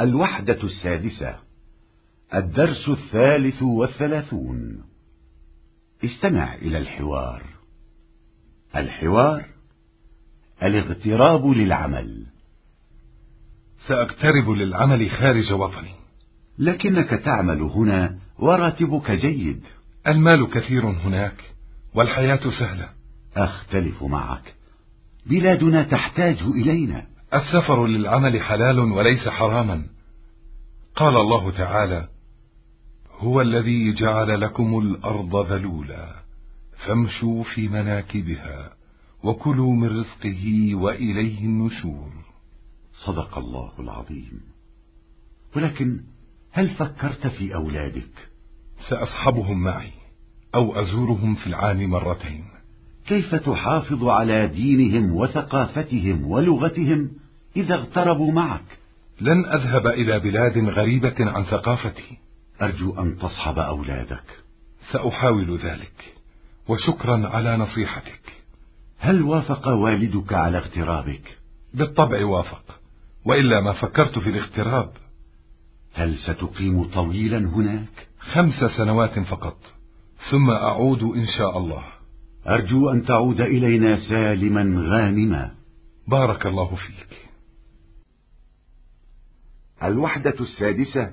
الوحدة السادسة الدرس الثالث والثلاثون. استمع إلى الحوار. الحوار الاغتراب للعمل. سأقترب للعمل خارج وطني. لكنك تعمل هنا وراتبك جيد. المال كثير هناك والحياة سهلة. أختلف معك. بلادنا تحتاج إلينا. السفر للعمل حلال وليس حراما. قال الله تعالى هو الذي جعل لكم الأرض ذلولا فامشوا في مناكبها وكلوا من رزقه وإليه النشور. صدق الله العظيم. ولكن هل فكرت في أولادك؟ سأصحبهم معي أو أزورهم في العام مرتين. كيف تحافظ على دينهم وثقافتهم ولغتهم إذا اغتربوا معك؟ لن أذهب إلى بلاد غريبة عن ثقافتي. أرجو أن تصحب أولادك. سأحاول ذلك وشكرا على نصيحتك. هل وافق والدك على اغترابك؟ بالطبع وافق وإلا ما فكرت في الاغتراب. هل ستقيم طويلا هناك؟ خمس سنوات فقط ثم أعود إن شاء الله. أرجو أن تعود إلينا سالما غانما. بارك الله فيك. الوحدة السادسة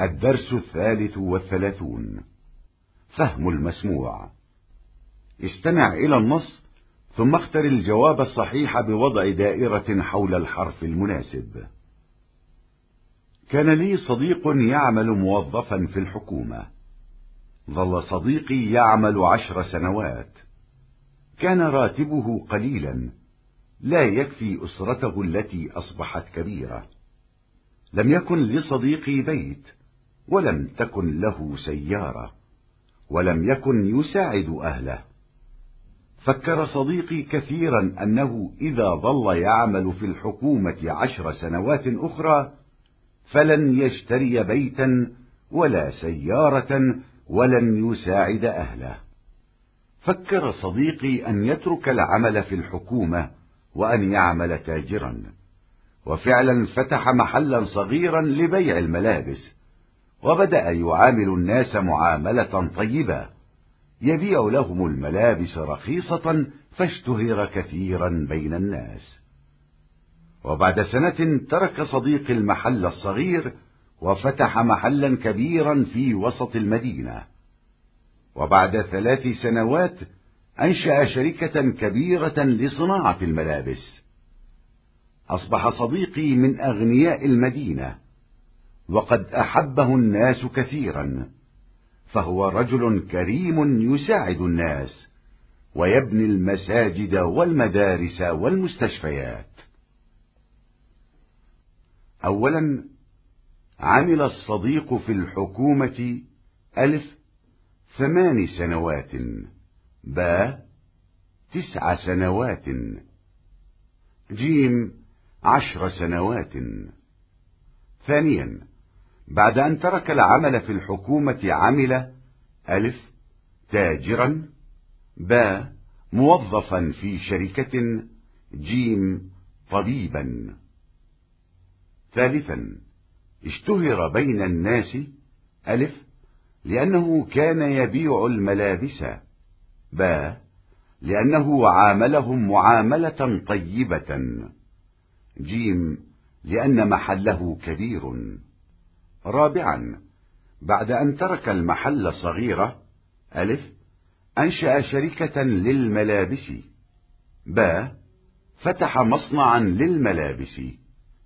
الدرس الثالث والثلاثون. فهم المسموع. استمع إلى النص ثم اختر الجواب الصحيح بوضع دائرة حول الحرف المناسب. كان لي صديق يعمل موظفا في الحكومة. ظل صديقي يعمل عشر سنوات. كان راتبه قليلا لا يكفي أسرته التي أصبحت كبيرة. لم يكن لصديقي بيت ولم تكن له سيارة ولم يكن يساعد أهله. فكر صديقي كثيرا أنه إذا ظل يعمل في الحكومة عشر سنوات أخرى فلن يشتري بيتا ولا سيارة ولن يساعد أهله. فكر صديقي أن يترك العمل في الحكومة وأن يعمل تاجرا. وفعلا فتح محلا صغيرا لبيع الملابس وبدأ يعامل الناس معاملة طيبة. يبيع لهم الملابس رخيصة فاشتهر كثيرا بين الناس. وبعد سنة ترك صديقي المحل الصغير وفتح محلا كبيرا في وسط المدينة. وبعد ثلاث سنوات أنشأ شركة كبيرة لصناعة الملابس. أصبح صديقي من أغنياء المدينة وقد أحبه الناس كثيرا فهو رجل كريم يساعد الناس ويبني المساجد والمدارس والمستشفيات. أولا عمل الصديق في الحكومة ألف ثمان سنوات. با تسع سنوات. جيم عشر سنوات. ثانيا بعد أن ترك العمل في الحكومة عمل ألف تاجرا. با موظفا في شركة جيم طبيبا. ثالثا اشتهر بين الناس ألف لأنه كان يبيع الملابس. با لأنه عاملهم معاملة طيبة. جيم لأن محله كبير. رابعا بعد أن ترك المحل صغيرة ألف أنشأ شركة للملابس. با فتح مصنعا للملابس.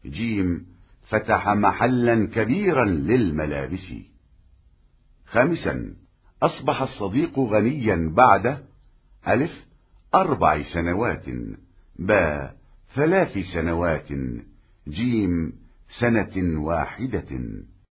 جيم فتح محلا كبيرا للملابس. خامسا أصبح الصديق غنيا بعد ألف أربع سنوات با ثلاث سنوات جيم سنة واحدة.